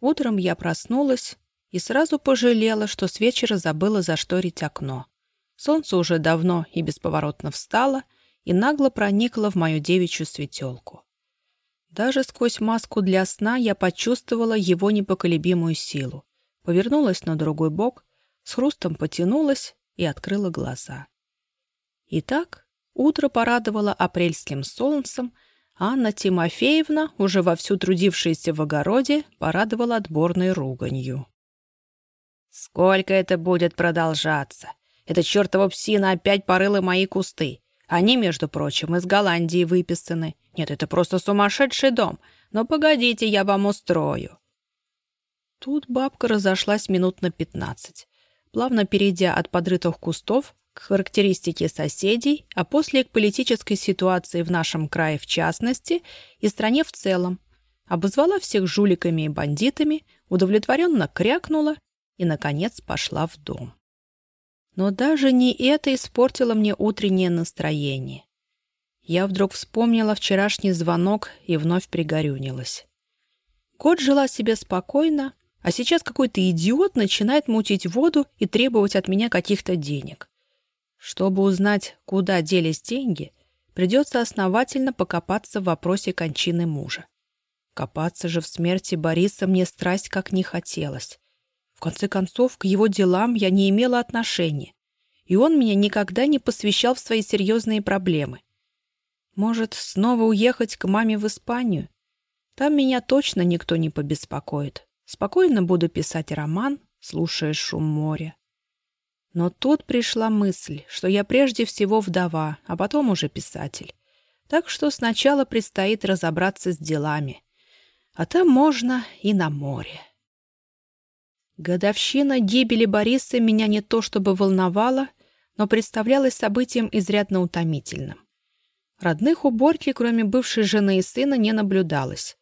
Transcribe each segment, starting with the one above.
Утром я проснулась и сразу пожалела, что с вечера забыла зашторить окно. Солнце уже давно и бесповоротно встало и нагло проникло в мою девичью светелку. Даже сквозь маску для сна я почувствовала его непоколебимую силу. Повернулась на другой бок, с хрустом потянулась и открыла глаза. Итак, утро порадовало апрельским солнцем, Анна Тимофеевна, уже вовсю трудившаяся в огороде, порадовала отборной руганью. «Сколько это будет продолжаться? Эта чертова псина опять порыла мои кусты. Они, между прочим, из Голландии выписаны. Нет, это просто сумасшедший дом. Но погодите, я вам устрою». Тут бабка разошлась минут на пятнадцать, плавно перейдя от подрытых кустов к характеристике соседей, а после к политической ситуации в нашем крае в частности и стране в целом. Обозвала всех жуликами и бандитами, удовлетворенно крякнула и, наконец, пошла в дом. Но даже не это испортило мне утреннее настроение. Я вдруг вспомнила вчерашний звонок и вновь пригорюнилась. Кот жила себе спокойно, а сейчас какой-то идиот начинает мутить воду и требовать от меня каких-то денег. Чтобы узнать, куда делись деньги, придется основательно покопаться в вопросе кончины мужа. Копаться же в смерти Бориса мне страсть как не хотелось. В конце концов, к его делам я не имела отношения, и он меня никогда не посвящал в свои серьезные проблемы. Может, снова уехать к маме в Испанию? Там меня точно никто не побеспокоит. Спокойно буду писать роман, слушая шум моря. Но тут пришла мысль, что я прежде всего вдова, а потом уже писатель. Так что сначала предстоит разобраться с делами. А там можно и на море. Годовщина гибели Бориса меня не то чтобы волновала, но представлялась событием изрядно утомительным. Родных у Борьки, кроме бывшей жены и сына, не наблюдалось.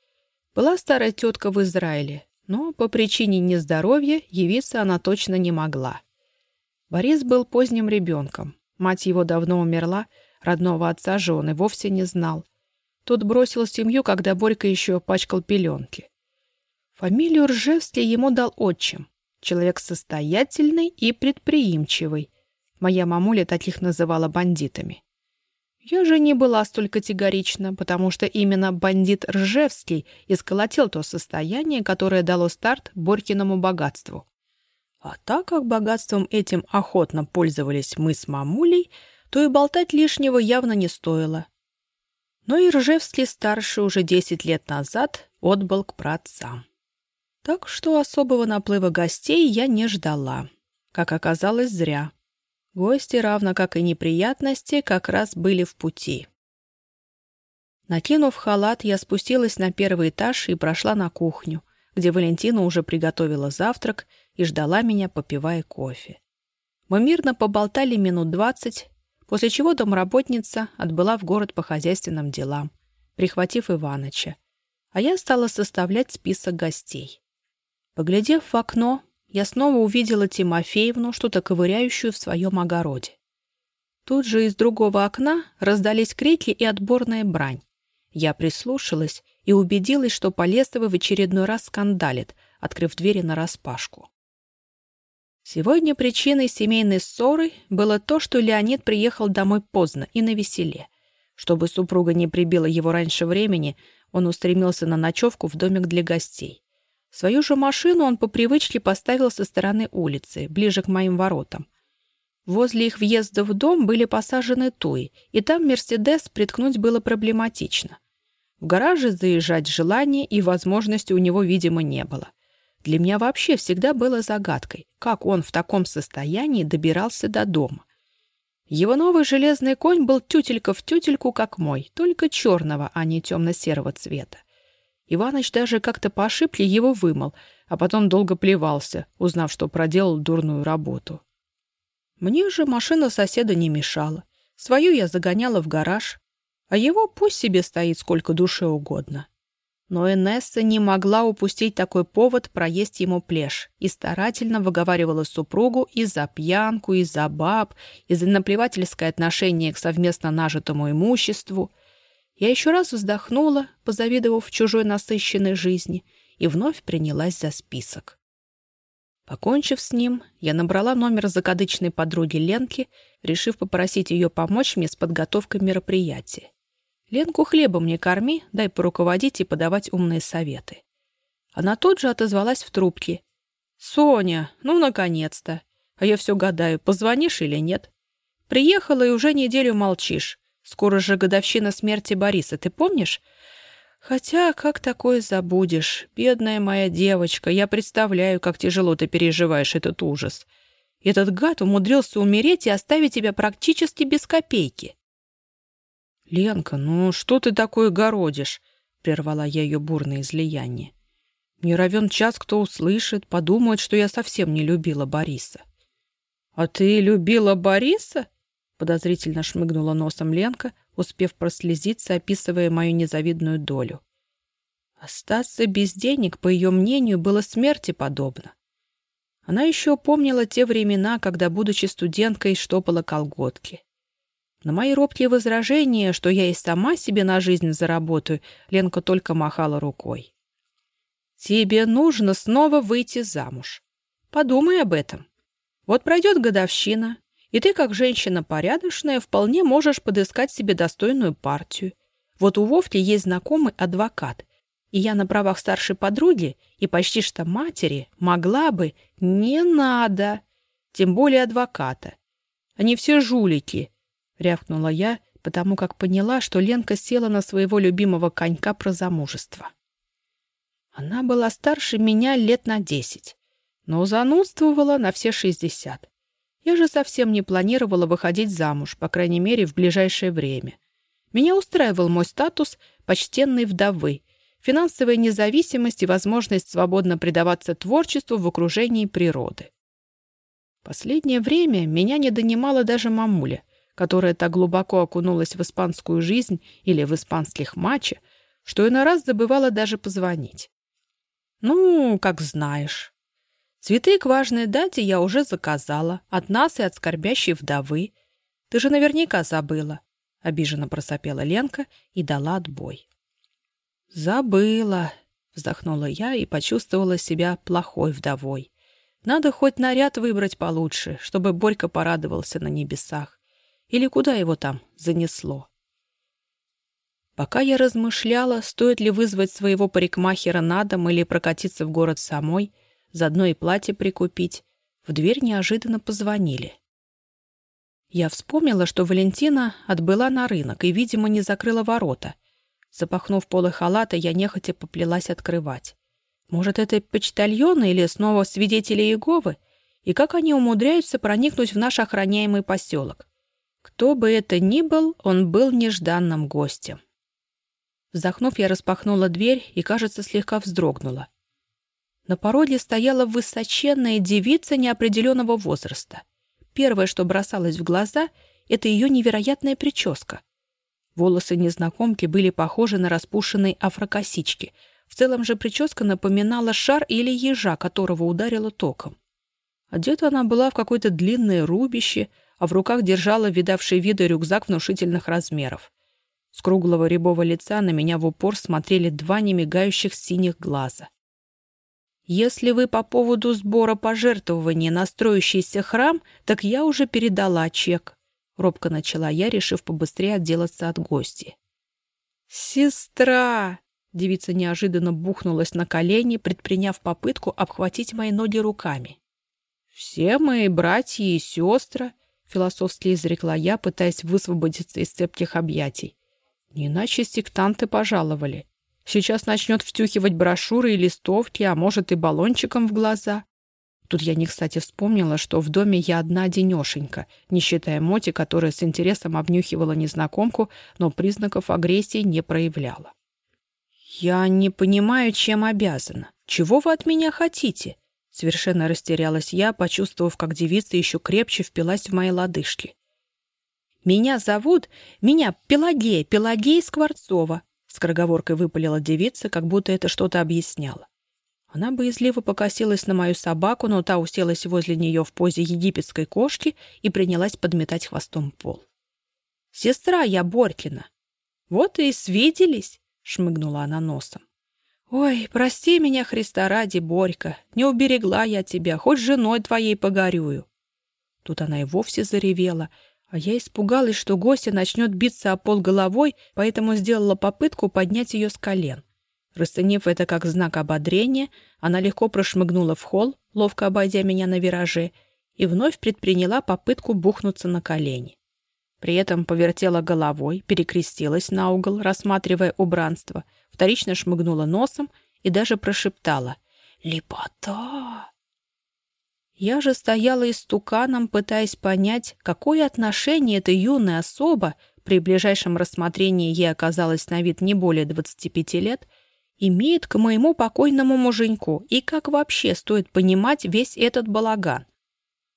Была старая тетка в Израиле, но по причине нездоровья явиться она точно не могла. Борис был поздним ребенком. Мать его давно умерла, родного отца же он и вовсе не знал. Тот бросил семью, когда Борька еще пачкал пеленки. Фамилию Ржевский ему дал отчим. Человек состоятельный и предприимчивый. Моя мамуля таких называла бандитами. Я же не была столь категорична, потому что именно бандит Ржевский исколотил то состояние, которое дало старт Борькиному богатству. А так как богатством этим охотно пользовались мы с мамулей, то и болтать лишнего явно не стоило. Но и Ржевский-старший уже десять лет назад отбыл к праотцам. Так что особого наплыва гостей я не ждала. Как оказалось, зря. Гости, равно как и неприятности, как раз были в пути. Накинув халат, я спустилась на первый этаж и прошла на кухню, где Валентина уже приготовила завтрак и ждала меня, попивая кофе. Мы мирно поболтали минут двадцать, после чего домработница отбыла в город по хозяйственным делам, прихватив Иваныча, а я стала составлять список гостей. Поглядев в окно, я снова увидела Тимофеевну, что-то ковыряющую в своем огороде. Тут же из другого окна раздались крики и отборная брань. Я прислушалась и убедилась, что Полесова в очередной раз скандалит, открыв двери нараспашку. Сегодня причиной семейной ссоры было то, что Леонид приехал домой поздно и на веселе. Чтобы супруга не прибила его раньше времени, он устремился на ночевку в домик для гостей. Свою же машину он по привычке поставил со стороны улицы, ближе к моим воротам. Возле их въезда в дом были посажены туи, и там «Мерседес» приткнуть было проблематично. В гараже заезжать желания и возможности у него, видимо, не было. Для меня вообще всегда было загадкой, как он в таком состоянии добирался до дома. Его новый железный конь был тютелька в тютельку, как мой, только черного, а не темно-серого цвета. Иваныч даже как-то по ошибке его вымыл, а потом долго плевался, узнав, что проделал дурную работу. Мне же машина соседа не мешала. Свою я загоняла в гараж, а его пусть себе стоит сколько душе угодно. Но Энесса не могла упустить такой повод проесть ему плешь и старательно выговаривала супругу и за пьянку, и за баб, и за наплевательское отношение к совместно нажитому имуществу — я еще раз вздохнула, позавидовав чужой насыщенной жизни, и вновь принялась за список. Покончив с ним, я набрала номер закадычной подруги Ленки, решив попросить ее помочь мне с подготовкой мероприятия. Ленку хлебом не корми, дай поруководить и подавать умные советы. Она тут же отозвалась в трубке. «Соня, ну, наконец-то! А я все гадаю, позвонишь или нет? Приехала и уже неделю молчишь. Скоро же годовщина смерти Бориса, ты помнишь? Хотя, как такое забудешь? Бедная моя девочка, я представляю, как тяжело ты переживаешь этот ужас. Этот гад умудрился умереть и оставить тебя практически без копейки. «Ленка, ну что ты такое городишь?» — прервала я ее бурное излияние. «Не равен час, кто услышит, подумает, что я совсем не любила Бориса». «А ты любила Бориса?» — подозрительно шмыгнула носом Ленка, успев прослезиться, описывая мою незавидную долю. Остаться без денег, по ее мнению, было смерти подобно. Она еще помнила те времена, когда, будучи студенткой, штопала колготки. На мои робкие возражения, что я и сама себе на жизнь заработаю, Ленка только махала рукой. «Тебе нужно снова выйти замуж. Подумай об этом. Вот пройдет годовщина, и ты, как женщина порядочная, вполне можешь подыскать себе достойную партию. Вот у Вовки есть знакомый адвокат, и я на правах старшей подруги и почти что матери могла бы... Не надо! Тем более адвоката. Они все жулики, — рявкнула я, потому как поняла, что Ленка села на своего любимого конька про замужество. Она была старше меня лет на десять, но занудствовала на все шестьдесят. Я же совсем не планировала выходить замуж, по крайней мере, в ближайшее время. Меня устраивал мой статус почтенной вдовы, финансовая независимость и возможность свободно предаваться творчеству в окружении природы. Последнее время меня не донимала даже мамуля, которая так глубоко окунулась в испанскую жизнь или в испанских матчах, что иной раз забывала даже позвонить. «Ну, как знаешь», Цветы к важной дате я уже заказала. От нас и от скорбящей вдовы. Ты же наверняка забыла. Обиженно просопела Ленка и дала отбой. Забыла, вздохнула я и почувствовала себя плохой вдовой. Надо хоть наряд выбрать получше, чтобы Борька порадовался на небесах. Или куда его там занесло? Пока я размышляла, стоит ли вызвать своего парикмахера на дом или прокатиться в город самой, — заодно и платье прикупить. В дверь неожиданно позвонили. Я вспомнила, что Валентина отбыла на рынок и, видимо, не закрыла ворота. Запахнув полы халата, я нехотя поплелась открывать. Может, это почтальоны или снова свидетели Иеговы? И как они умудряются проникнуть в наш охраняемый поселок? Кто бы это ни был, он был нежданным гостем. Вздохнув, я распахнула дверь и, кажется, слегка вздрогнула. На пороге стояла высоченная девица неопределенного возраста. Первое, что бросалось в глаза, это ее невероятная прическа. Волосы незнакомки были похожи на распушенные афрокосички. В целом же прическа напоминала шар или ежа, которого ударило током. Одета она была в какое-то длинное рубище, а в руках держала видавший виды рюкзак внушительных размеров. С круглого рябого лица на меня в упор смотрели два немигающих синих глаза. Если вы по поводу сбора пожертвований на строящийся храм, так я уже передала чек. Робко начала я, решив побыстрее отделаться от гости. «Сестра!» Девица неожиданно бухнулась на колени, предприняв попытку обхватить мои ноги руками. «Все мои братья и сестры», — философски изрекла я, пытаясь высвободиться из цепких объятий. «Не иначе сектанты пожаловали. Сейчас начнет втюхивать брошюры и листовки, а может и баллончиком в глаза. Тут я не кстати вспомнила, что в доме я одна денешенька, не считая Моти, которая с интересом обнюхивала незнакомку, но признаков агрессии не проявляла. «Я не понимаю, чем обязана. Чего вы от меня хотите?» Совершенно растерялась я, почувствовав, как девица еще крепче впилась в мои лодыжки. «Меня зовут... Меня Пелагея, Пелагея Скворцова. Скороговоркой выпалила девица, как будто это что-то объясняло. Она боязливо покосилась на мою собаку, но та уселась возле нее в позе египетской кошки и принялась подметать хвостом пол. «Сестра я Борькина». «Вот и свиделись», — шмыгнула она носом. «Ой, прости меня, Христа ради, Борька, не уберегла я тебя, хоть женой твоей погорюю». Тут она и вовсе заревела, а я испугалась, что гостья начнет биться о пол головой, поэтому сделала попытку поднять ее с колен. Расценив это как знак ободрения, она легко прошмыгнула в холл, ловко обойдя меня на вираже, и вновь предприняла попытку бухнуться на колени. При этом повертела головой, перекрестилась на угол, рассматривая убранство, вторично шмыгнула носом и даже прошептала «Лепота!». Я же стояла истуканом, пытаясь понять, какое отношение эта юная особа, при ближайшем рассмотрении ей оказалось на вид не более 25 лет, имеет к моему покойному муженьку и как вообще стоит понимать весь этот балаган.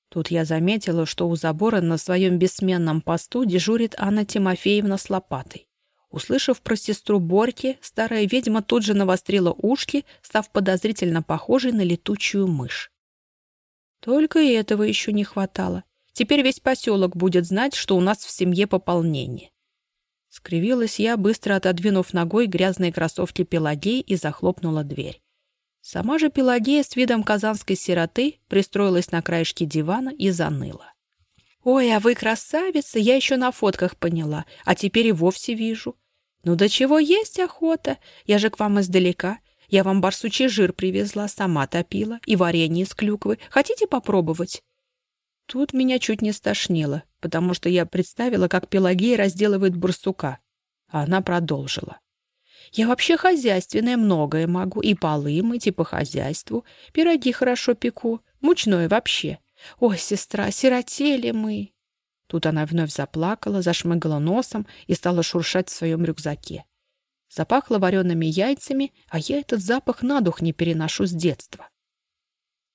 Тут я заметила, что у забора на своем бессменном посту дежурит Анна Тимофеевна с лопатой. Услышав про сестру Борьки, старая ведьма тут же навострила ушки, став подозрительно похожей на летучую мышь. Только и этого еще не хватало. Теперь весь поселок будет знать, что у нас в семье пополнение. Скривилась я, быстро отодвинув ногой грязные кроссовки Пелагеи и захлопнула дверь. Сама же Пелагея с видом казанской сироты пристроилась на краешке дивана и заныла. «Ой, а вы красавица, я еще на фотках поняла, а теперь и вовсе вижу. Ну до чего есть охота? Я же к вам издалека. Я вам барсучий жир привезла, сама топила, и варенье из клюквы. Хотите попробовать?» Тут меня чуть не стошнило, потому что я представила, как Пелагея разделывает барсука. А она продолжила. Я вообще хозяйственная, многое могу. И полы мыть, и по хозяйству. Пироги хорошо пеку. Мучное вообще. Ой, сестра, сиротели мы. Тут она вновь заплакала, зашмыгала носом и стала шуршать в своем рюкзаке. Запахло вареными яйцами, а я этот запах на дух не переношу с детства.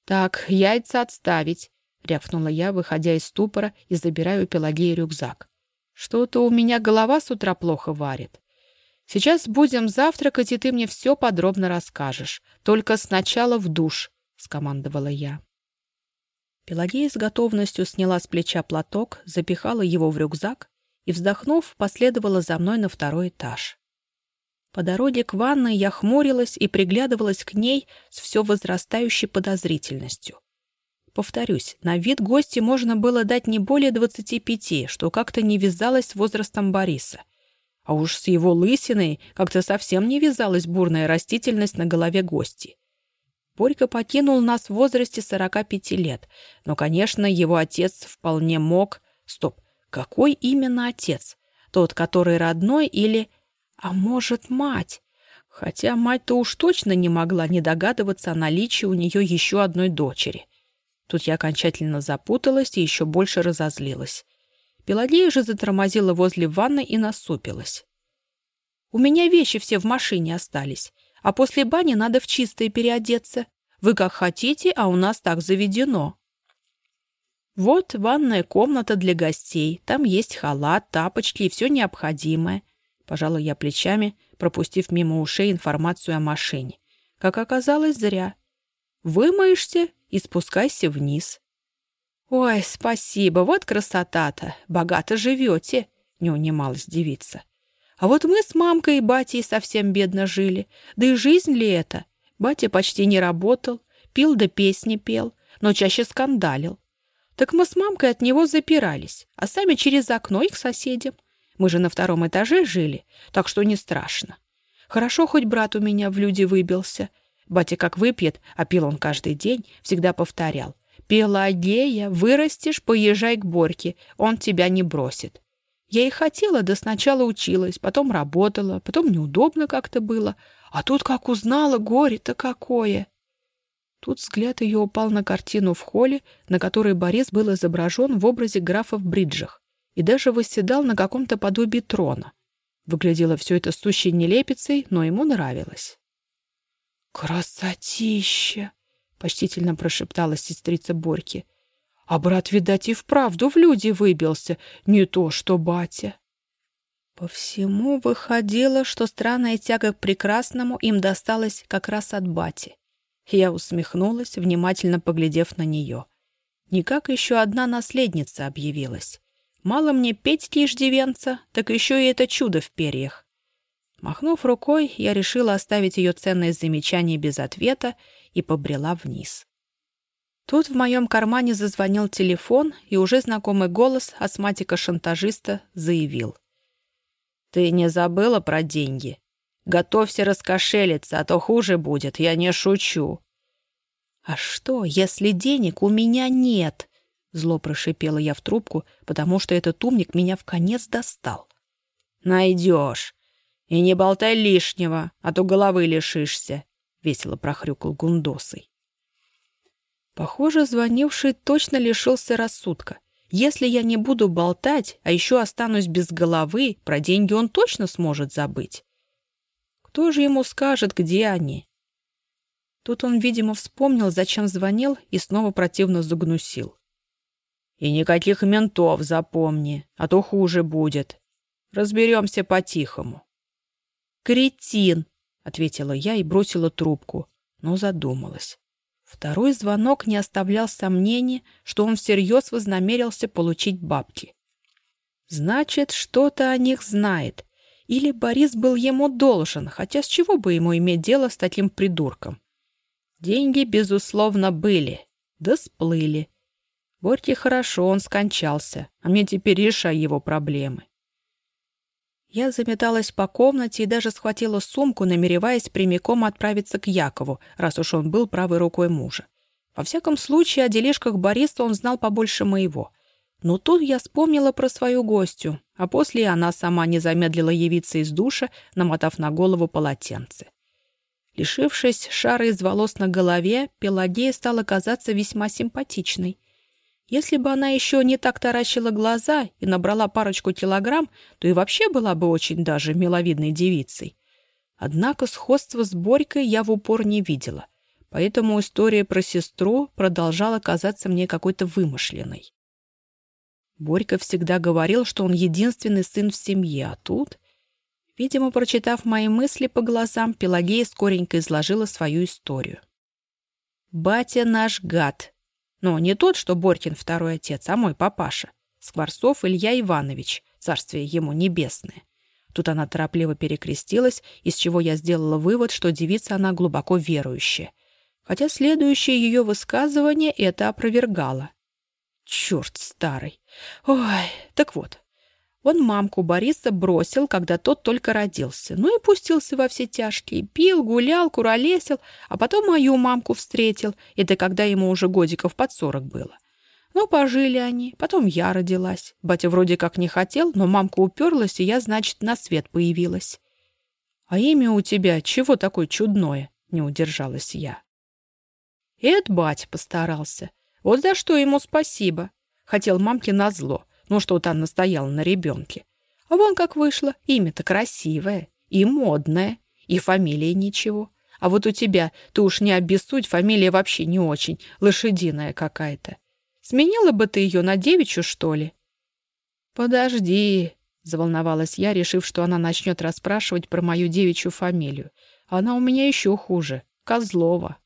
«Так, яйца отставить», — рявкнула я, выходя из ступора и забирая у Пелагеи рюкзак. «Что-то у меня голова с утра плохо варит. Сейчас будем завтракать, и ты мне все подробно расскажешь. Только сначала в душ», — скомандовала я. Пелагея с готовностью сняла с плеча платок, запихала его в рюкзак и, вздохнув, последовала за мной на второй этаж. По дороге к ванной я хмурилась и приглядывалась к ней с все возрастающей подозрительностью. Повторюсь, на вид гости можно было дать не более двадцати пяти, что как-то не вязалось с возрастом Бориса — а уж с его лысиной как-то совсем не вязалась бурная растительность на голове гости. Борька покинул нас в возрасте 45 лет, но, конечно, его отец вполне мог... Стоп, какой именно отец? Тот, который родной или... А может, мать? Хотя мать-то уж точно не могла не догадываться о наличии у нее еще одной дочери. Тут я окончательно запуталась и еще больше разозлилась. Пелагея же затормозила возле ванны и насупилась. «У меня вещи все в машине остались, а после бани надо в чистое переодеться. Вы как хотите, а у нас так заведено». Вот ванная комната для гостей. Там есть халат, тапочки и все необходимое. Пожалуй, я плечами, пропустив мимо ушей информацию о машине. Как оказалось, зря. Вымоешься и спускайся вниз. «Ой, спасибо, вот красота-то! Богато живете!» — не унималась девица. «А вот мы с мамкой и батей совсем бедно жили. Да и жизнь ли это? Батя почти не работал, пил да песни пел, но чаще скандалил. Так мы с мамкой от него запирались, а сами через окно и к соседям. Мы же на втором этаже жили, так что не страшно. Хорошо, хоть брат у меня в люди выбился. Батя как выпьет, а пил он каждый день, всегда повторял. «Пелагея, вырастешь, поезжай к Борьке, он тебя не бросит». Я и хотела, да сначала училась, потом работала, потом неудобно как-то было. А тут как узнала, горе-то какое! Тут взгляд ее упал на картину в холле, на которой Борис был изображен в образе графа в бриджах и даже восседал на каком-то подобии трона. Выглядело все это сущей нелепицей, но ему нравилось. «Красотища!» почтительно прошептала сестрица Борьки. А брат, видать, и вправду в люди выбился, не то что батя. По всему выходило, что странная тяга к прекрасному им досталась как раз от бати. Я усмехнулась, внимательно поглядев на нее. Никак еще одна наследница объявилась. Мало мне Петьки иждивенца, так еще и это чудо в перьях. Махнув рукой, я решила оставить ее ценное замечание без ответа и побрела вниз. Тут в моем кармане зазвонил телефон, и уже знакомый голос астматика-шантажиста заявил. «Ты не забыла про деньги? Готовься раскошелиться, а то хуже будет, я не шучу». «А что, если денег у меня нет?» Зло прошипела я в трубку, потому что этот умник меня в конец достал. «Найдешь. И не болтай лишнего, а то головы лишишься», — весело прохрюкал Гундосый. Похоже, звонивший точно лишился рассудка. Если я не буду болтать, а еще останусь без головы, про деньги он точно сможет забыть. Кто же ему скажет, где они? Тут он, видимо, вспомнил, зачем звонил, и снова противно загнусил. «И никаких ментов, запомни, а то хуже будет. Разберемся по-тихому». «Кретин!» — ответила я и бросила трубку, но задумалась. Второй звонок не оставлял сомнений, что он всерьез вознамерился получить бабки. Значит, что-то о них знает. Или Борис был ему должен, хотя с чего бы ему иметь дело с таким придурком? Деньги, безусловно, были, да сплыли. Борьке хорошо, он скончался, а мне теперь решай его проблемы. Я заметалась по комнате и даже схватила сумку, намереваясь прямиком отправиться к Якову, раз уж он был правой рукой мужа. Во всяком случае, о дележках Бориса он знал побольше моего. Но тут я вспомнила про свою гостью, а после она сама не замедлила явиться из душа, намотав на голову полотенце. Лишившись шара из волос на голове, Пелагея стала казаться весьма симпатичной. Если бы она еще не так таращила глаза и набрала парочку килограмм, то и вообще была бы очень даже миловидной девицей. Однако сходства с Борькой я в упор не видела, поэтому история про сестру продолжала казаться мне какой-то вымышленной. Борька всегда говорил, что он единственный сын в семье, а тут... Видимо, прочитав мои мысли по глазам, Пелагея скоренько изложила свою историю. «Батя наш гад», но не тот, что Борькин второй отец, а мой папаша. Скворцов Илья Иванович, царствие ему небесное. Тут она торопливо перекрестилась, из чего я сделала вывод, что девица она глубоко верующая. Хотя следующее ее высказывание это опровергало. Черт старый! Ой, так вот, он мамку Бориса бросил, когда тот только родился. Ну и пустился во все тяжкие. Пил, гулял, куролесил, а потом мою мамку встретил. Это когда ему уже годиков под сорок было. Ну, пожили они. Потом я родилась. Батя вроде как не хотел, но мамка уперлась, и я, значит, на свет появилась. «А имя у тебя чего такое чудное?» — не удержалась я. Эд батя постарался. Вот за что ему спасибо. Хотел мамке назло. Ну, что-то она настояла на ребенке. А вон как вышло. Имя-то красивое и модное, и фамилия ничего. А вот у тебя, ты уж не обессудь, фамилия вообще не очень, лошадиная какая-то. Сменила бы ты ее на девичью, что ли? Подожди, заволновалась я, решив, что она начнет расспрашивать про мою девичью фамилию. Она у меня еще хуже, Козлова.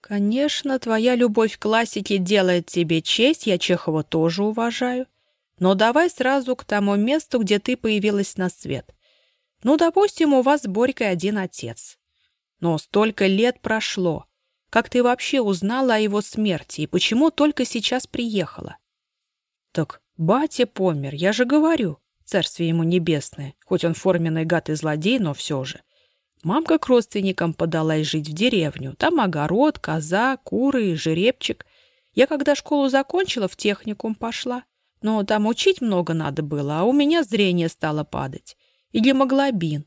Конечно, твоя любовь к классике делает тебе честь, я Чехова тоже уважаю. Но давай сразу к тому месту, где ты появилась на свет. Ну, допустим, у вас с Борькой один отец. Но столько лет прошло. Как ты вообще узнала о его смерти и почему только сейчас приехала? Так батя помер, я же говорю. Царствие ему небесное, хоть он форменный гад и злодей, но все же. Мамка к родственникам подалась жить в деревню. Там огород, коза, куры и жеребчик. Я когда школу закончила, в техникум пошла. Но там учить много надо было, а у меня зрение стало падать. И гемоглобин.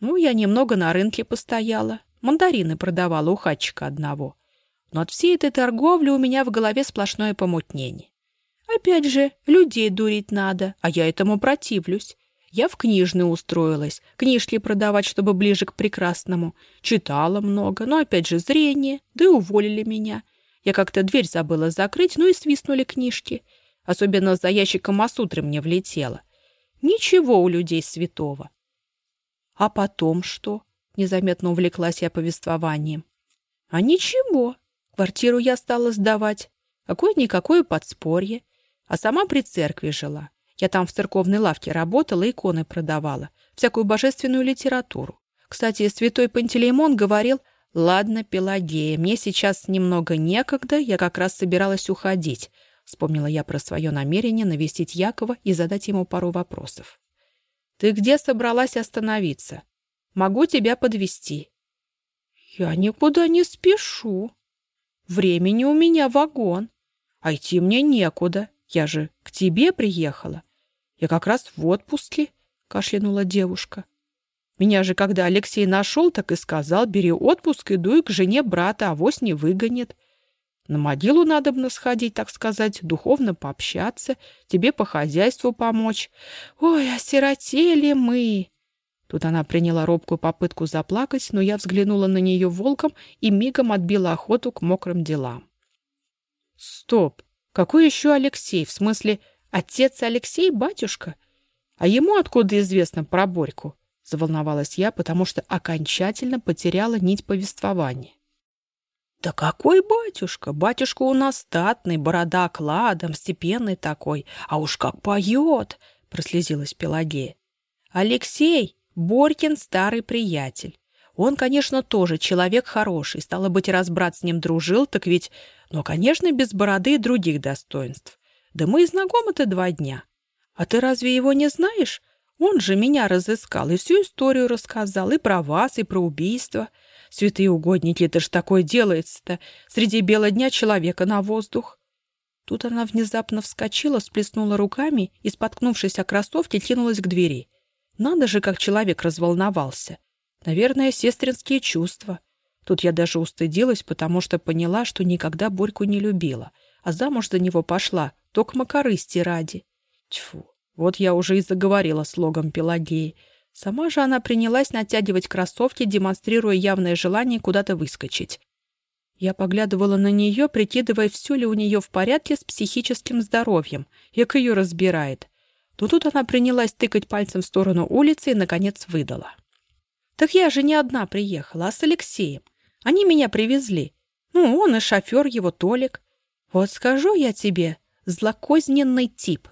Ну, я немного на рынке постояла. Мандарины продавала у хатчика одного. Но от всей этой торговли у меня в голове сплошное помутнение. Опять же, людей дурить надо, а я этому противлюсь. Я в книжную устроилась, книжки продавать, чтобы ближе к прекрасному. Читала много, но опять же зрение, да и уволили меня. Я как-то дверь забыла закрыть, ну и свистнули книжки. Особенно за ящиком масутры мне влетело. Ничего у людей святого. А потом что? Незаметно увлеклась я повествованием. А ничего. Квартиру я стала сдавать. Какое-никакое подспорье. А сама при церкви жила. Я там в церковной лавке работала, иконы продавала. всякую божественную литературу. Кстати, святой Пантелеймон говорил, «Ладно, Пелагея, мне сейчас немного некогда, я как раз собиралась уходить», вспомнила я про свое намерение навестить Якова и задать ему пару вопросов. «Ты где собралась остановиться? Могу тебя подвести. «Я никуда не спешу. Времени у меня вагон. А идти мне некуда. Я же к тебе приехала. Я как раз в отпуске», — кашлянула девушка. «Меня же, когда Алексей нашел, так и сказал, бери отпуск и дуй к жене брата, авось не выгонит. На могилу надо бы сходить, так сказать, духовно пообщаться, тебе по хозяйству помочь. Ой, осиротели мы!» Тут она приняла робкую попытку заплакать, но я взглянула на нее волком и мигом отбила охоту к мокрым делам. «Стоп! Какой еще Алексей? В смысле, отец Алексей, батюшка? А ему откуда известно про Борьку?» Заволновалась я, потому что окончательно потеряла нить повествования. «Да какой батюшка? Батюшка у нас статный, борода кладом, степенный такой. А уж как поет!» — прослезилась Пелагея. «Алексей, Борькин старый приятель. Он, конечно, тоже человек хороший, стало быть, раз брат с ним дружил, так ведь... Но, конечно, без бороды и других достоинств. Да мы и знакомы-то два дня. А ты разве его не знаешь? Он же меня разыскал и всю историю рассказал, и про вас, и про убийство. Святые угодники, это ж такое делается-то, среди бела дня человека на воздух. Тут она внезапно вскочила, сплеснула руками и, споткнувшись о кроссовке, кинулась к двери. Надо же, как человек разволновался. Наверное, сестринские чувства. Тут я даже устыдилась, потому что поняла, что никогда Борьку не любила, а замуж за него пошла, только макорысти ради. Тьфу, вот я уже и заговорила слогом Пелагеи. Сама же она принялась натягивать кроссовки, демонстрируя явное желание куда-то выскочить. Я поглядывала на нее, прикидывая, все ли у нее в порядке с психическим здоровьем. Як ее разбирает. Но тут она принялась тыкать пальцем в сторону улицы и, наконец, выдала. «Так я же не одна приехала, а с Алексеем. Они меня привезли. Ну, он и шофер его, Толик. Вот скажу я тебе, злокозненный тип.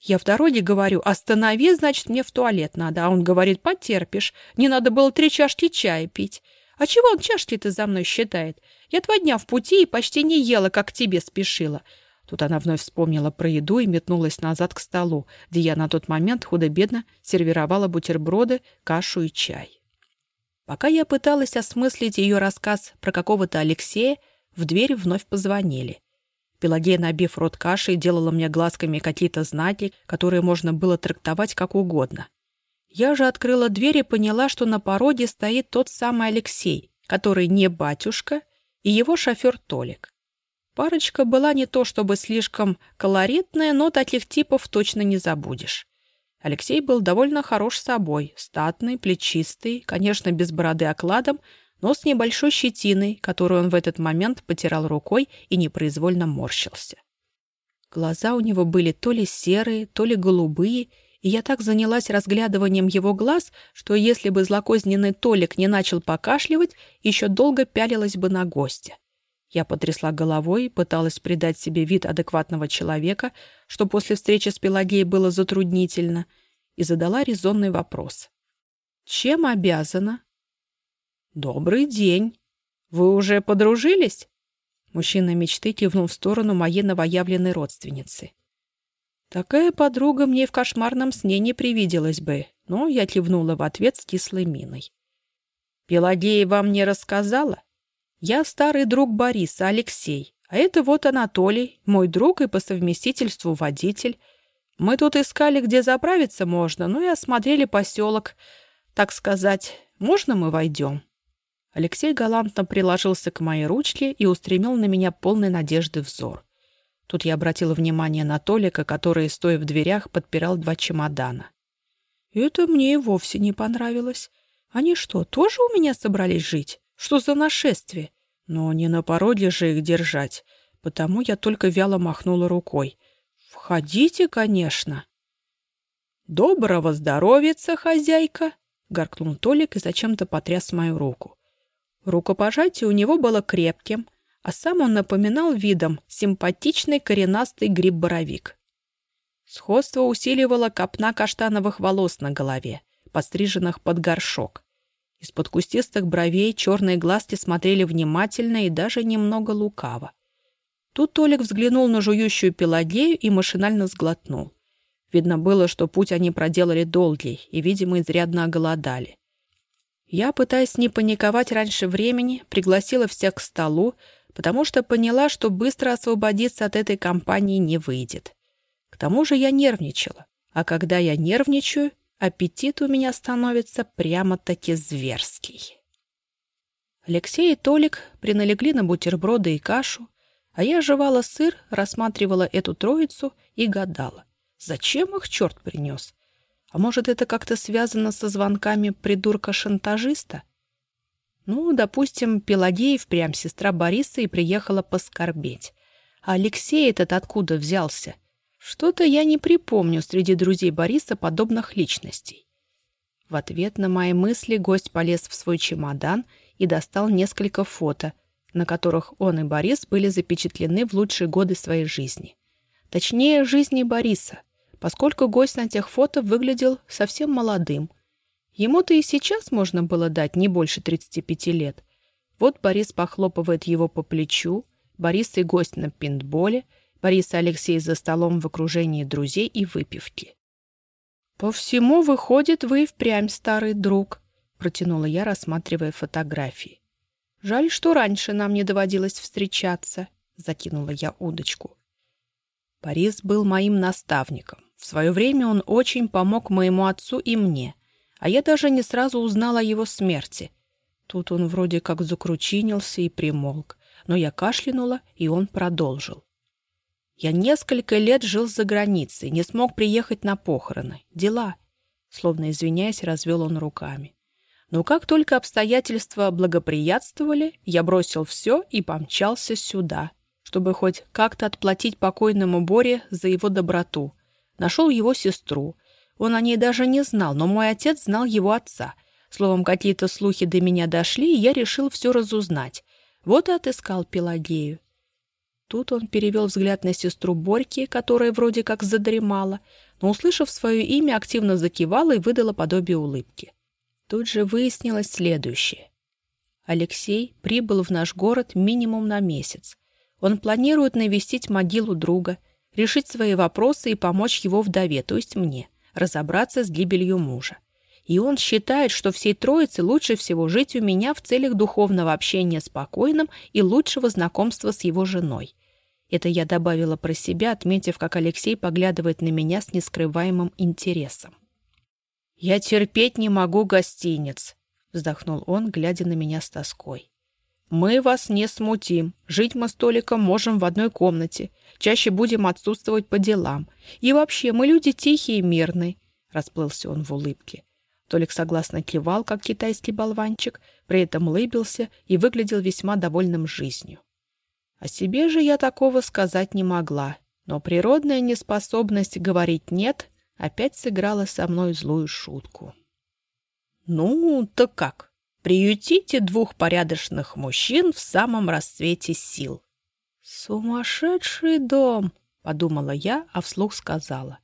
Я в дороге говорю, останови, значит, мне в туалет надо. А он говорит, потерпишь, не надо было три чашки чая пить. А чего он чашки-то за мной считает? Я два дня в пути и почти не ела, как к тебе спешила. Тут она вновь вспомнила про еду и метнулась назад к столу, где я на тот момент худо-бедно сервировала бутерброды, кашу и чай. Пока я пыталась осмыслить ее рассказ про какого-то Алексея, в дверь вновь позвонили. Пелагея, набив рот кашей, делала мне глазками какие-то знаки, которые можно было трактовать как угодно. Я же открыла дверь и поняла, что на пороге стоит тот самый Алексей, который не батюшка, и его шофер Толик. Парочка была не то чтобы слишком колоритная, но таких типов точно не забудешь. Алексей был довольно хорош собой, статный, плечистый, конечно, без бороды окладом, но с небольшой щетиной, которую он в этот момент потирал рукой и непроизвольно морщился. Глаза у него были то ли серые, то ли голубые, и я так занялась разглядыванием его глаз, что если бы злокозненный Толик не начал покашливать, еще долго пялилась бы на гостя. Я потрясла головой, пыталась придать себе вид адекватного человека, что после встречи с Пелагеей было затруднительно, и задала резонный вопрос. «Чем обязана?» «Добрый день. Вы уже подружились?» Мужчина мечты кивнул в сторону моей новоявленной родственницы. Такая подруга мне в кошмарном сне не привиделась бы, но я кивнула в ответ с кислой миной. «Пелагея вам не рассказала?» Я старый друг Бориса, Алексей. А это вот Анатолий, мой друг и по совместительству водитель. Мы тут искали, где заправиться можно, ну и осмотрели поселок. Так сказать, можно мы войдем?» Алексей галантно приложился к моей ручке и устремил на меня полный надежды взор. Тут я обратила внимание на Толика, который, стоя в дверях, подпирал два чемодана. «Это мне и вовсе не понравилось. Они что, тоже у меня собрались жить?» Что за нашествие? Но не на пороге же их держать, потому я только вяло махнула рукой. «Входите, конечно!» «Доброго здоровица, хозяйка!» — горкнул Толик и зачем-то потряс мою руку. Рукопожатие у него было крепким, а сам он напоминал видом симпатичный коренастый гриб-боровик. Сходство усиливало копна каштановых волос на голове, подстриженных под горшок. Из-под кустистых бровей черные глазки смотрели внимательно и даже немного лукаво. Тут Толик взглянул на жующую Пелагею и машинально сглотнул. Видно было, что путь они проделали долгий и, видимо, изрядно оголодали. Я, пытаясь не паниковать раньше времени, пригласила всех к столу, потому что поняла, что быстро освободиться от этой компании не выйдет. К тому же я нервничала, а когда я нервничаю, аппетит у меня становится прямо-таки зверский. Алексей и Толик приналегли на бутерброды и кашу, а я жевала сыр, рассматривала эту троицу и гадала, зачем их черт принес? А может, это как-то связано со звонками придурка-шантажиста? Ну, допустим, Пелагеев прям сестра Бориса и приехала поскорбеть. А Алексей этот откуда взялся? Что-то я не припомню среди друзей Бориса подобных личностей. В ответ на мои мысли гость полез в свой чемодан и достал несколько фото, на которых он и Борис были запечатлены в лучшие годы своей жизни. Точнее, жизни Бориса, поскольку гость на тех фото выглядел совсем молодым – Ему-то и сейчас можно было дать не больше 35 лет. Вот Борис похлопывает его по плечу, Борис и гость на пинтболе, Борис и Алексей за столом в окружении друзей и выпивки. «По всему выходит, вы впрямь старый друг», — протянула я, рассматривая фотографии. «Жаль, что раньше нам не доводилось встречаться», — закинула я удочку. Борис был моим наставником. В свое время он очень помог моему отцу и мне а я даже не сразу узнала о его смерти. Тут он вроде как закручинился и примолк, но я кашлянула, и он продолжил. Я несколько лет жил за границей, не смог приехать на похороны. Дела. Словно извиняясь, развел он руками. Но как только обстоятельства благоприятствовали, я бросил все и помчался сюда, чтобы хоть как-то отплатить покойному Боре за его доброту. Нашел его сестру — он о ней даже не знал, но мой отец знал его отца. Словом, какие-то слухи до меня дошли, и я решил все разузнать. Вот и отыскал Пелагею. Тут он перевел взгляд на сестру Борьки, которая вроде как задремала, но, услышав свое имя, активно закивала и выдала подобие улыбки. Тут же выяснилось следующее. Алексей прибыл в наш город минимум на месяц. Он планирует навестить могилу друга, решить свои вопросы и помочь его вдове, то есть мне разобраться с гибелью мужа. И он считает, что всей троице лучше всего жить у меня в целях духовного общения с покойным и лучшего знакомства с его женой. Это я добавила про себя, отметив, как Алексей поглядывает на меня с нескрываемым интересом. «Я терпеть не могу гостиниц», — вздохнул он, глядя на меня с тоской. «Мы вас не смутим. Жить мы с Толиком можем в одной комнате. Чаще будем отсутствовать по делам. И вообще, мы люди тихие и мирные», — расплылся он в улыбке. Толик согласно кивал, как китайский болванчик, при этом улыбился и выглядел весьма довольным жизнью. О себе же я такого сказать не могла, но природная неспособность говорить «нет» опять сыграла со мной злую шутку. «Ну, так как?» Приютите двух порядочных мужчин в самом расцвете сил. «Сумасшедший дом!» — подумала я, а вслух сказала.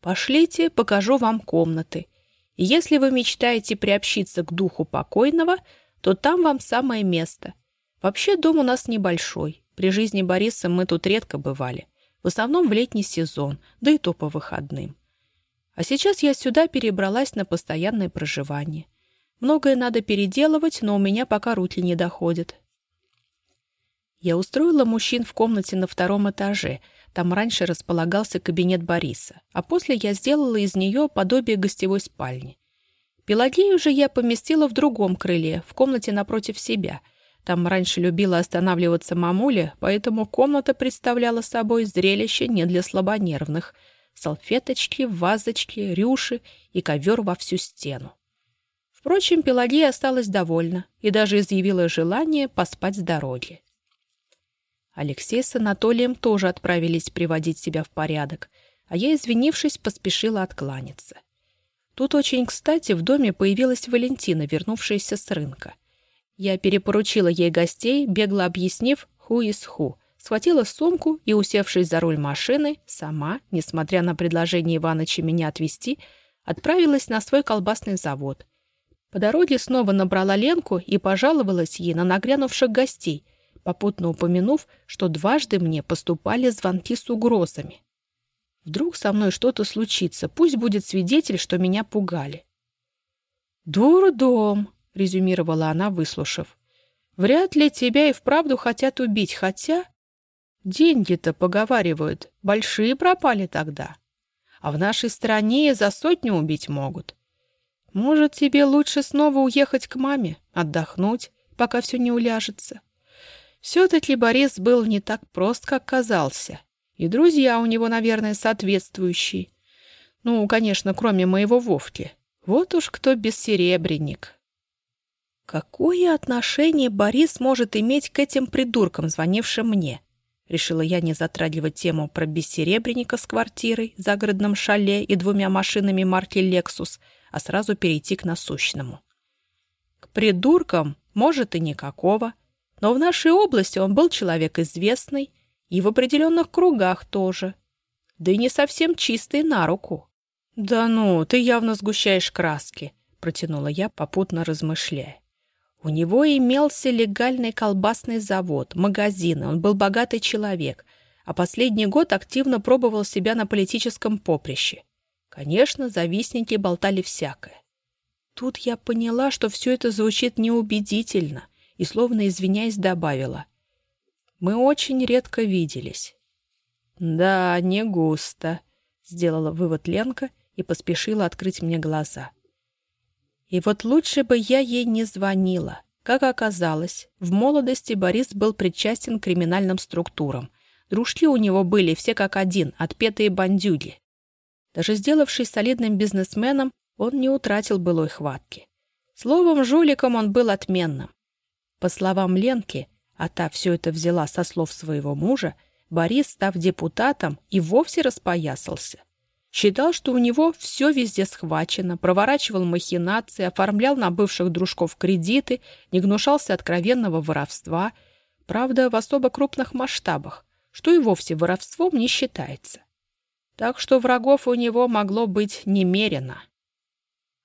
«Пошлите, покажу вам комнаты. Если вы мечтаете приобщиться к духу покойного, то там вам самое место. Вообще дом у нас небольшой. При жизни Бориса мы тут редко бывали. В основном в летний сезон, да и то по выходным. А сейчас я сюда перебралась на постоянное проживание. Многое надо переделывать, но у меня пока руки не доходят. Я устроила мужчин в комнате на втором этаже. Там раньше располагался кабинет Бориса, а после я сделала из нее подобие гостевой спальни. Пелагею же я поместила в другом крыле, в комнате напротив себя. Там раньше любила останавливаться мамуля, поэтому комната представляла собой зрелище не для слабонервных. Салфеточки, вазочки, рюши и ковер во всю стену. Впрочем, Пелагея осталась довольна и даже изъявила желание поспать с дороги. Алексей с Анатолием тоже отправились приводить себя в порядок, а я, извинившись, поспешила откланяться. Тут очень кстати в доме появилась Валентина, вернувшаяся с рынка. Я перепоручила ей гостей, бегло объяснив «ху из ху», схватила сумку и, усевшись за руль машины, сама, несмотря на предложение Иваныча меня отвезти, отправилась на свой колбасный завод. По дороге снова набрала Ленку и пожаловалась ей на нагрянувших гостей, попутно упомянув, что дважды мне поступали звонки с угрозами. Вдруг со мной что-то случится, пусть будет свидетель, что меня пугали. «Дурдом», — резюмировала она, выслушав. «Вряд ли тебя и вправду хотят убить, хотя...» «Деньги-то, поговаривают, большие пропали тогда. А в нашей стране за сотню убить могут. Может, тебе лучше снова уехать к маме, отдохнуть, пока все не уляжется?» Все-таки Борис был не так прост, как казался. И друзья у него, наверное, соответствующие. Ну, конечно, кроме моего Вовки. Вот уж кто бессеребренник. Какое отношение Борис может иметь к этим придуркам, звонившим мне? Решила я не затрагивать тему про бессеребренника с квартирой, загородном шале и двумя машинами марки «Лексус», а сразу перейти к насущному. К придуркам, может, и никакого, но в нашей области он был человек известный, и в определенных кругах тоже. Да и не совсем чистый на руку. «Да ну, ты явно сгущаешь краски», — протянула я, попутно размышляя. У него имелся легальный колбасный завод, магазины, он был богатый человек, а последний год активно пробовал себя на политическом поприще. Конечно, завистники болтали всякое. Тут я поняла, что все это звучит неубедительно и, словно извиняясь, добавила. «Мы очень редко виделись». «Да, не густо», — сделала вывод Ленка и поспешила открыть мне глаза. И вот лучше бы я ей не звонила. Как оказалось, в молодости Борис был причастен к криминальным структурам. Дружки у него были все как один, отпетые бандюги. Даже сделавшись солидным бизнесменом, он не утратил былой хватки. Словом, жуликом он был отменным. По словам Ленки, а та все это взяла со слов своего мужа, Борис, став депутатом, и вовсе распоясался. Считал, что у него все везде схвачено, проворачивал махинации, оформлял на бывших дружков кредиты, не гнушался откровенного воровства, правда, в особо крупных масштабах, что и вовсе воровством не считается. Так что врагов у него могло быть немерено.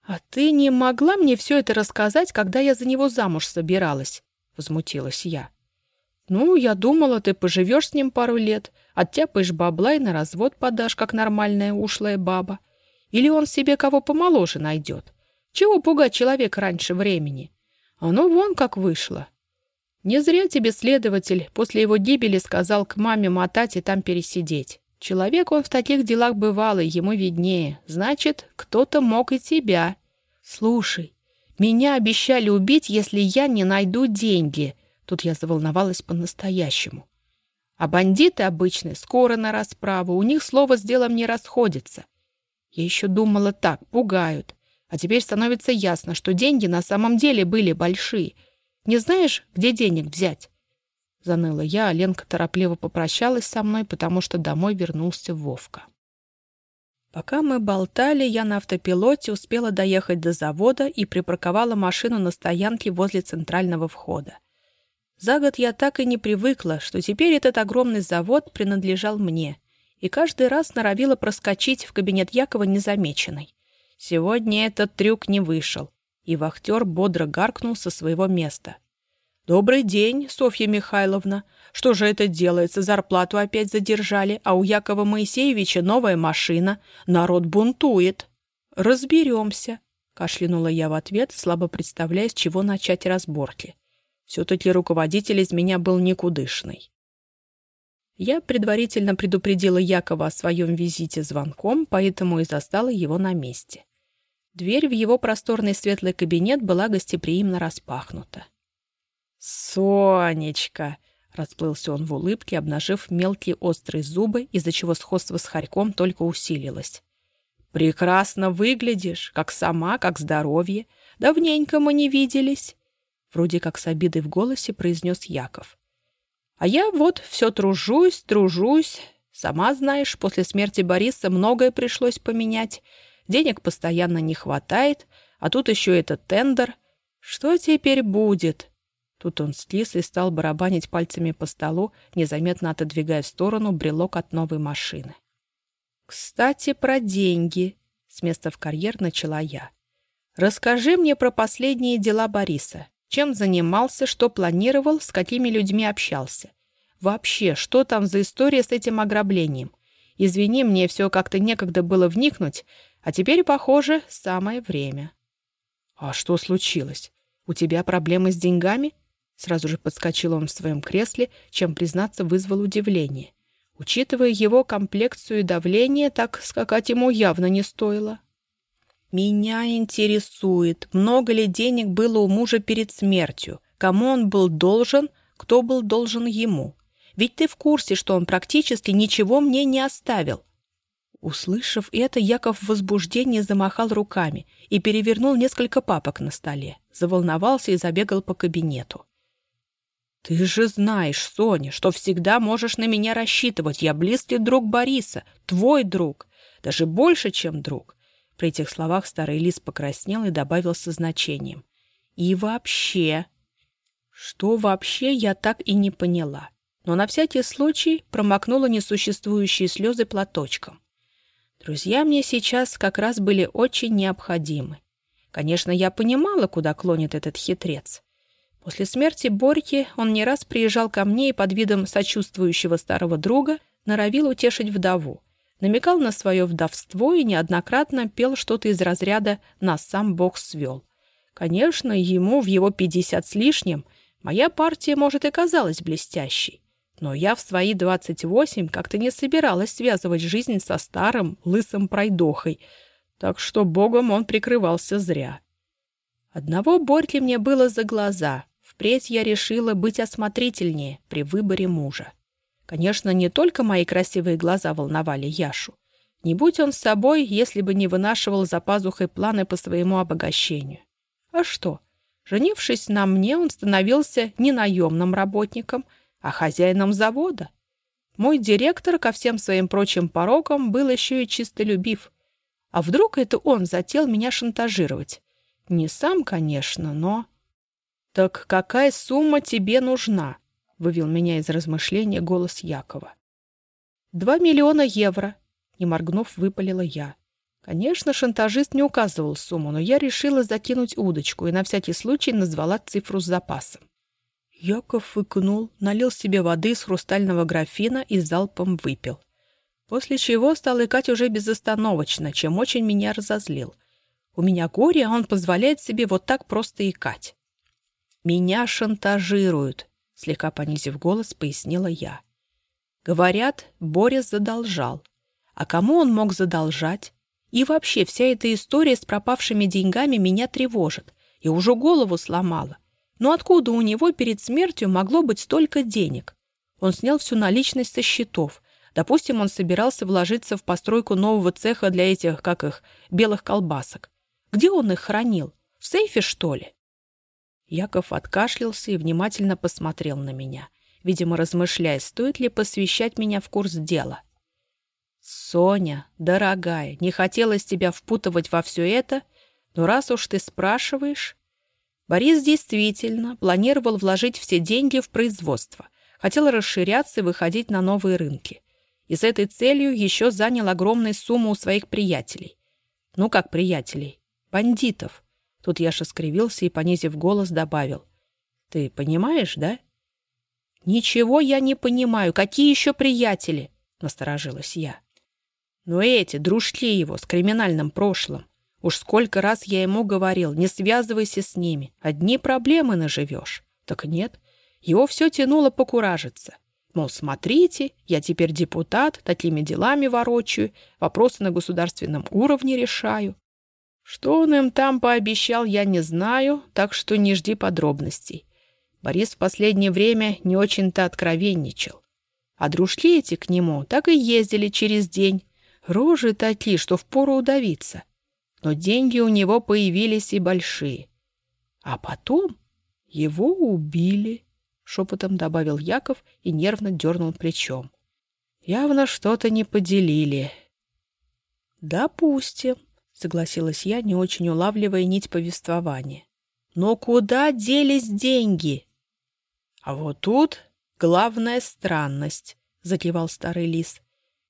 «А ты не могла мне все это рассказать, когда я за него замуж собиралась?» — возмутилась я. «Ну, я думала, ты поживешь с ним пару лет, оттяпаешь бабла и на развод подашь, как нормальная ушлая баба. Или он себе кого помоложе найдет. Чего пугать человека раньше времени? Оно вон как вышло. Не зря тебе следователь после его гибели сказал к маме мотать и там пересидеть. Человек он в таких делах бывалый, ему виднее. Значит, кто-то мог и тебя. Слушай, меня обещали убить, если я не найду деньги. Тут я заволновалась по-настоящему. А бандиты обычные скоро на расправу, у них слово с делом не расходится. Я еще думала так, пугают. А теперь становится ясно, что деньги на самом деле были большие. Не знаешь, где денег взять? Заныла я, а Ленка торопливо попрощалась со мной, потому что домой вернулся Вовка. Пока мы болтали, я на автопилоте успела доехать до завода и припарковала машину на стоянке возле центрального входа. За год я так и не привыкла, что теперь этот огромный завод принадлежал мне, и каждый раз норовила проскочить в кабинет Якова незамеченной. Сегодня этот трюк не вышел, и вахтер бодро гаркнул со своего места. «Добрый день, Софья Михайловна. Что же это делается? Зарплату опять задержали, а у Якова Моисеевича новая машина. Народ бунтует». «Разберемся», — кашлянула я в ответ, слабо представляя, с чего начать разборки. Все-таки руководитель из меня был никудышный. Я предварительно предупредила Якова о своем визите звонком, поэтому и застала его на месте. Дверь в его просторный светлый кабинет была гостеприимно распахнута. «Сонечка!» — расплылся он в улыбке, обнажив мелкие острые зубы, из-за чего сходство с Харьком только усилилось. «Прекрасно выглядишь, как сама, как здоровье. Давненько мы не виделись!» Вроде как с обидой в голосе произнес Яков. «А я вот все тружусь, тружусь. Сама знаешь, после смерти Бориса многое пришлось поменять. Денег постоянно не хватает, а тут еще этот тендер. Что теперь будет?» Тут он слез и стал барабанить пальцами по столу, незаметно отодвигая в сторону брелок от новой машины. «Кстати, про деньги», — С места в карьер начала я. «Расскажи мне про последние дела Бориса. Чем занимался, что планировал, с какими людьми общался. Вообще, что там за история с этим ограблением? Извини, мне все как-то некогда было вникнуть, а теперь, похоже, самое время». «А что случилось? У тебя проблемы с деньгами?» Сразу же подскочил он в своем кресле, чем, признаться, вызвал удивление. Учитывая его комплекцию и давление, так скакать ему явно не стоило. «Меня интересует, много ли денег было у мужа перед смертью, кому он был должен, кто был должен ему. Ведь ты в курсе, что он практически ничего мне не оставил». Услышав это, Яков в возбуждении замахал руками и перевернул несколько папок на столе, заволновался и забегал по кабинету. «Ты же знаешь, Соня, что всегда можешь на меня рассчитывать. Я близкий друг Бориса, твой друг, даже больше, чем друг». При этих словах старый лис покраснел и добавил со значением. «И вообще...» Что вообще, я так и не поняла. Но на всякий случай промокнула несуществующие слезы платочком. Друзья мне сейчас как раз были очень необходимы. Конечно, я понимала, куда клонит этот хитрец. После смерти Борьки он не раз приезжал ко мне и под видом сочувствующего старого друга норовил утешить вдову, намекал на свое вдовство и неоднократно пел что-то из разряда «нас сам Бог свел». Конечно, ему в его пятьдесят с лишним моя партия, может, и казалась блестящей. Но я в свои двадцать восемь как-то не собиралась связывать жизнь со старым, лысым пройдохой, так что Богом он прикрывался зря. Одного Борьки мне было за глаза, Впредь я решила быть осмотрительнее при выборе мужа. Конечно, не только мои красивые глаза волновали Яшу. Не будь он с собой, если бы не вынашивал за пазухой планы по своему обогащению. А что? Женившись на мне, он становился не наемным работником, а хозяином завода. Мой директор ко всем своим прочим порокам был еще и чистолюбив. А вдруг это он зател меня шантажировать? Не сам, конечно, но... «Так какая сумма тебе нужна?» — вывел меня из размышления голос Якова. «Два миллиона евро», — не моргнув, выпалила я. Конечно, шантажист не указывал сумму, но я решила закинуть удочку и на всякий случай назвала цифру с запасом. Яков выкнул, налил себе воды из хрустального графина и залпом выпил. После чего стал икать уже безостановочно, чем очень меня разозлил. У меня горе, а он позволяет себе вот так просто икать. «Меня шантажируют», — слегка понизив голос, пояснила я. Говорят, Борис задолжал. А кому он мог задолжать? И вообще вся эта история с пропавшими деньгами меня тревожит. Я уже голову сломала. Но откуда у него перед смертью могло быть столько денег? Он снял всю наличность со счетов. Допустим, он собирался вложиться в постройку нового цеха для этих, как их, белых колбасок. Где он их хранил? В сейфе, что ли? Яков откашлялся и внимательно посмотрел на меня, видимо, размышляя, стоит ли посвящать меня в курс дела. «Соня, дорогая, не хотелось тебя впутывать во все это, но раз уж ты спрашиваешь...» Борис действительно планировал вложить все деньги в производство, хотел расширяться и выходить на новые рынки. И с этой целью еще занял огромную сумму у своих приятелей. Ну как приятелей? Бандитов — Тут Яша скривился и, понизив голос, добавил. «Ты понимаешь, да?» «Ничего я не понимаю. Какие еще приятели?» — насторожилась я. «Но эти, дружки его, с криминальным прошлым. Уж сколько раз я ему говорил, не связывайся с ними. Одни проблемы наживешь. Так нет. Его все тянуло покуражиться. Мол, смотрите, я теперь депутат, такими делами ворочаю, вопросы на государственном уровне решаю. Что он им там пообещал, я не знаю, так что не жди подробностей. Борис в последнее время не очень-то откровенничал. А дружки эти к нему так и ездили через день. Рожи такие, что впору удавиться. Но деньги у него появились и большие. А потом его убили, — шепотом добавил Яков и нервно дернул плечом. Явно что-то не поделили. «Допустим», согласилась я, не очень улавливая нить повествования. Но куда делись деньги? А вот тут главная странность, закивал старый лис.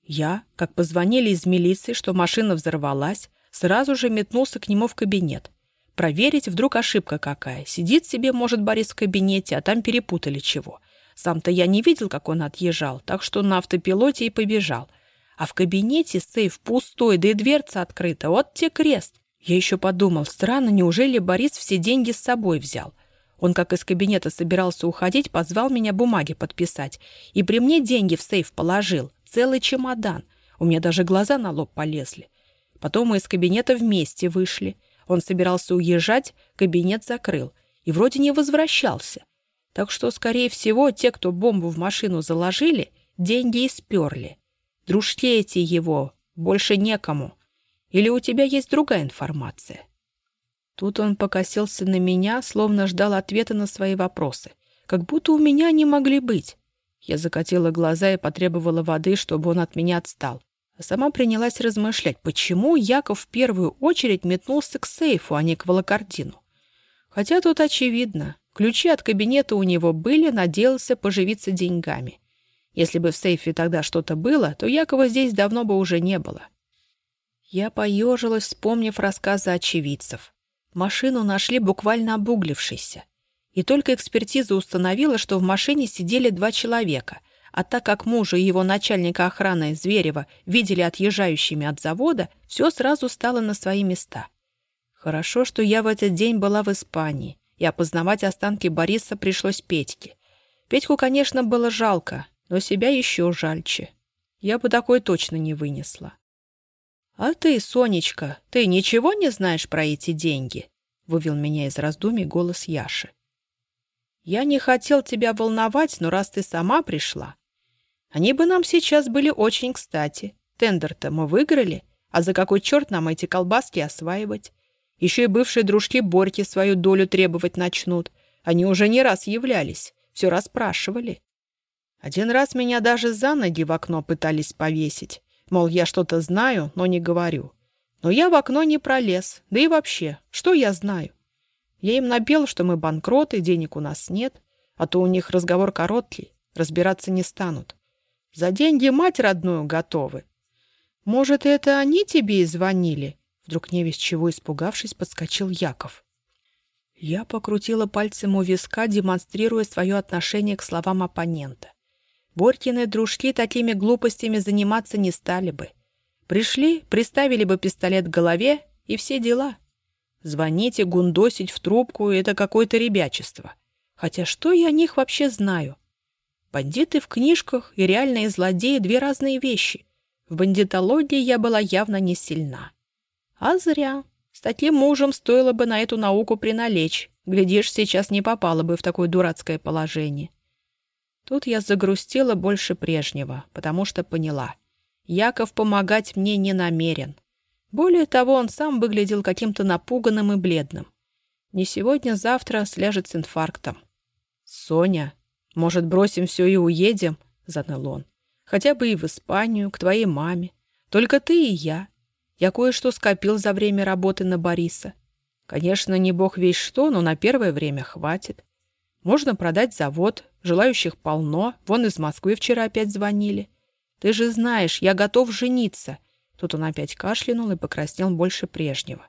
Я, как позвонили из милиции, что машина взорвалась, Сразу же метнулся к нему в кабинет. Проверить, вдруг ошибка какая. Сидит себе, может, Борис в кабинете, а там перепутали чего. Сам-то я не видел, как он отъезжал, так что на автопилоте и побежал. А в кабинете сейф пустой, да и дверца открыта. Вот те крест. Я еще подумал, странно, неужели Борис все деньги с собой взял? Он, как из кабинета собирался уходить, позвал меня бумаги подписать. И при мне деньги в сейф положил. Целый чемодан. У меня даже глаза на лоб полезли. Потом мы из кабинета вместе вышли. Он собирался уезжать, кабинет закрыл. И вроде не возвращался. Так что, скорее всего, те, кто бомбу в машину заложили, деньги и сперли. Дружки эти его, больше некому. Или у тебя есть другая информация?» Тут он покосился на меня, словно ждал ответа на свои вопросы. Как будто у меня не могли быть. Я закатила глаза и потребовала воды, чтобы он от меня отстал. А сама принялась размышлять, почему Яков в первую очередь метнулся к сейфу, а не к волокордину. Хотя тут очевидно. Ключи от кабинета у него были, надеялся поживиться деньгами. Если бы в сейфе тогда что-то было, то Якова здесь давно бы уже не было. Я поежилась, вспомнив рассказы очевидцев. Машину нашли буквально обуглившейся. И только экспертиза установила, что в машине сидели два человека, а так как мужа и его начальника охраны Зверева видели отъезжающими от завода, все сразу стало на свои места. Хорошо, что я в этот день была в Испании, и опознавать останки Бориса пришлось Петьке. Петьку, конечно, было жалко, но себя еще жальче. Я бы такой точно не вынесла. «А ты, Сонечка, ты ничего не знаешь про эти деньги?» — вывел меня из раздумий голос Яши. «Я не хотел тебя волновать, но раз ты сама пришла, они бы нам сейчас были очень кстати. Тендер-то мы выиграли, а за какой черт нам эти колбаски осваивать? Еще и бывшие дружки Борьки свою долю требовать начнут. Они уже не раз являлись, все расспрашивали. Один раз меня даже за ноги в окно пытались повесить. Мол, я что-то знаю, но не говорю. Но я в окно не пролез. Да и вообще, что я знаю? Я им напел, что мы банкроты, денег у нас нет, а то у них разговор короткий, разбираться не станут. За деньги мать родную готовы. Может, это они тебе и звонили? Вдруг не весь чего испугавшись, подскочил Яков. Я покрутила пальцем у виска, демонстрируя свое отношение к словам оппонента. Борькины дружки такими глупостями заниматься не стали бы. Пришли, приставили бы пистолет к голове, и все дела. Звонить и гундосить в трубку — это какое-то ребячество. Хотя что я о них вообще знаю? Бандиты в книжках и реальные злодеи — две разные вещи. В бандитологии я была явно не сильна. А зря. С таким мужем стоило бы на эту науку приналечь. Глядишь, сейчас не попала бы в такое дурацкое положение. Тут я загрустила больше прежнего, потому что поняла. Яков помогать мне не намерен. Более того, он сам выглядел каким-то напуганным и бледным. Не сегодня-завтра сляжет с инфарктом. «Соня, «Может, бросим все и уедем?» — заныл он. «Хотя бы и в Испанию, к твоей маме. Только ты и я. Я кое-что скопил за время работы на Бориса. Конечно, не бог весь что, но на первое время хватит. Можно продать завод, желающих полно. Вон из Москвы вчера опять звонили. Ты же знаешь, я готов жениться». Тут он опять кашлянул и покраснел больше прежнего.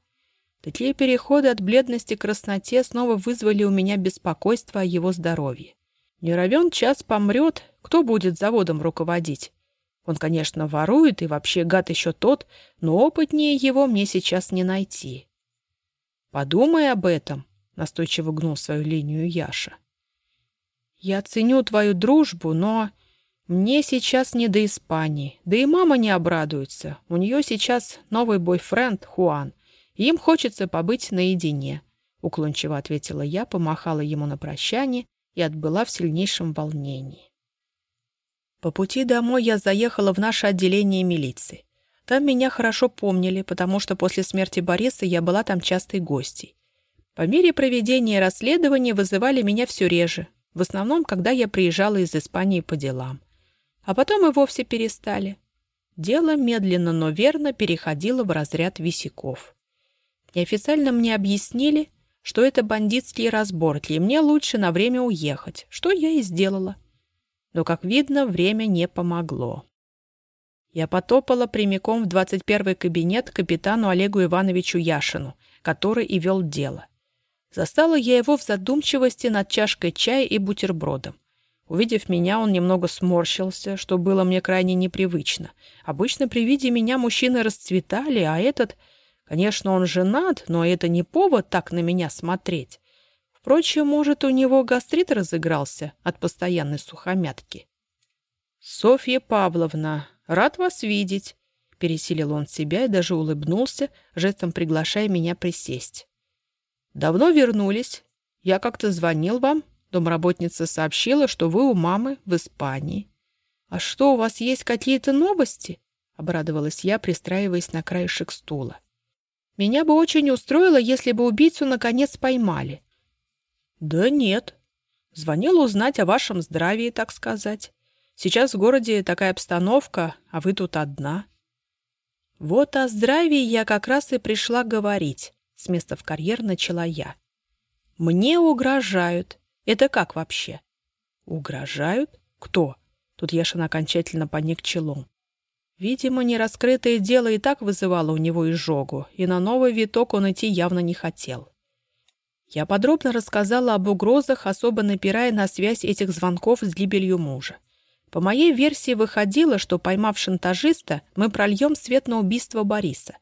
Такие переходы от бледности к красноте снова вызвали у меня беспокойство о его здоровье. Не равен час помрет, кто будет заводом руководить? Он, конечно, ворует и вообще гад еще тот, но опытнее его мне сейчас не найти. Подумай об этом, настойчиво гнул свою линию Яша. Я ценю твою дружбу, но мне сейчас не до Испании. Да и мама не обрадуется. У нее сейчас новый бойфренд Хуан. Им хочется побыть наедине. Уклончиво ответила я, помахала ему на прощание и отбыла в сильнейшем волнении. По пути домой я заехала в наше отделение милиции. Там меня хорошо помнили, потому что после смерти Бориса я была там частой гостьей. По мере проведения расследования вызывали меня все реже, в основном, когда я приезжала из Испании по делам. А потом и вовсе перестали. Дело медленно, но верно переходило в разряд висяков. Неофициально мне объяснили, что это бандитские разборки, и мне лучше на время уехать, что я и сделала. Но, как видно, время не помогло. Я потопала прямиком в 21 кабинет капитану Олегу Ивановичу Яшину, который и вел дело. Застала я его в задумчивости над чашкой чая и бутербродом. Увидев меня, он немного сморщился, что было мне крайне непривычно. Обычно при виде меня мужчины расцветали, а этот... Конечно, он женат, но это не повод так на меня смотреть. Впрочем, может, у него гастрит разыгрался от постоянной сухомятки. «Софья Павловна, рад вас видеть!» Пересилил он себя и даже улыбнулся, жестом приглашая меня присесть. «Давно вернулись. Я как-то звонил вам. Домработница сообщила, что вы у мамы в Испании. А что, у вас есть какие-то новости?» Обрадовалась я, пристраиваясь на краешек стула. «Меня бы очень устроило, если бы убийцу наконец поймали». «Да нет. Звонил узнать о вашем здравии, так сказать. Сейчас в городе такая обстановка, а вы тут одна». Вот о здравии я как раз и пришла говорить. С места в карьер начала я. Мне угрожают. Это как вообще? Угрожают? Кто? Тут Яшин окончательно поник челом. Видимо, нераскрытое дело и так вызывало у него изжогу, и на новый виток он идти явно не хотел. Я подробно рассказала об угрозах, особо напирая на связь этих звонков с гибелью мужа. По моей версии выходило, что, поймав шантажиста, мы прольем свет на убийство Бориса.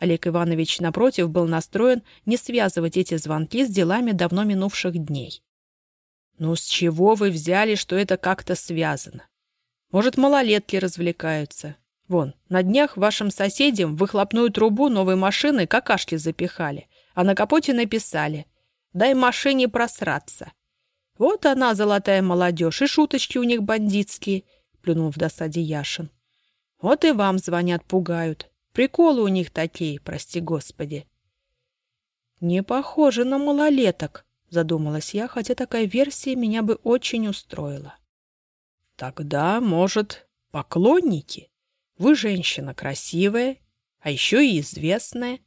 Олег Иванович, напротив, был настроен не связывать эти звонки с делами давно минувших дней. «Ну с чего вы взяли, что это как-то связано? Может, малолетки развлекаются? Вон, на днях вашим соседям в выхлопную трубу новой машины какашки запихали, а на капоте написали «Дай машине просраться». Вот она, золотая молодежь, и шуточки у них бандитские, — плюнул в досаде Яшин. Вот и вам звонят, пугают. Приколы у них такие, прости господи. Не похоже на малолеток, задумалась я, хотя такая версия меня бы очень устроила. Тогда, может, поклонники? Вы женщина красивая, а еще и известная.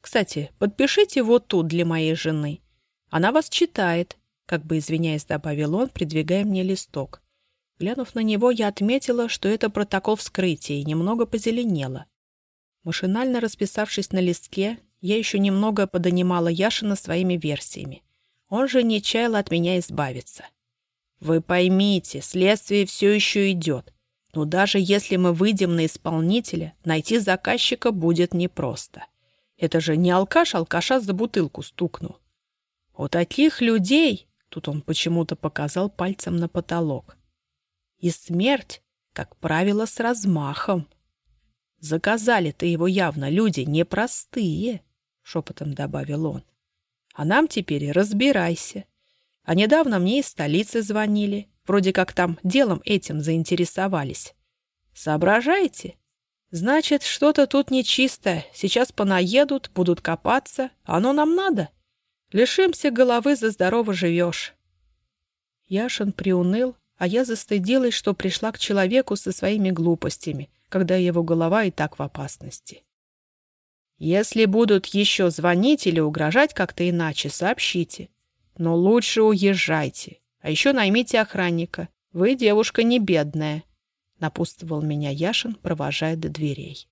Кстати, подпишите вот тут для моей жены. Она вас читает, как бы извиняясь, добавил он, придвигая мне листок. Глянув на него, я отметила, что это протокол вскрытия, и немного позеленело. Машинально расписавшись на листке, я еще немного подонимала Яшина своими версиями. Он же не чаял от меня избавиться. «Вы поймите, следствие все еще идет. Но даже если мы выйдем на исполнителя, найти заказчика будет непросто. Это же не алкаш алкаша за бутылку стукнул. У таких людей Тут он почему-то показал пальцем на потолок. И смерть, как правило, с размахом. Заказали-то его явно люди непростые, шепотом добавил он. А нам теперь разбирайся. А недавно мне из столицы звонили. Вроде как там делом этим заинтересовались. Соображаете? Значит, что-то тут нечисто. Сейчас понаедут, будут копаться. Оно нам надо. Лишимся головы, за здорово живешь. Яшин приуныл, а я застыдилась, что пришла к человеку со своими глупостями, когда его голова и так в опасности. Если будут еще звонить или угрожать как-то иначе, сообщите. Но лучше уезжайте. А еще наймите охранника. Вы девушка не бедная, — напутствовал меня Яшин, провожая до дверей.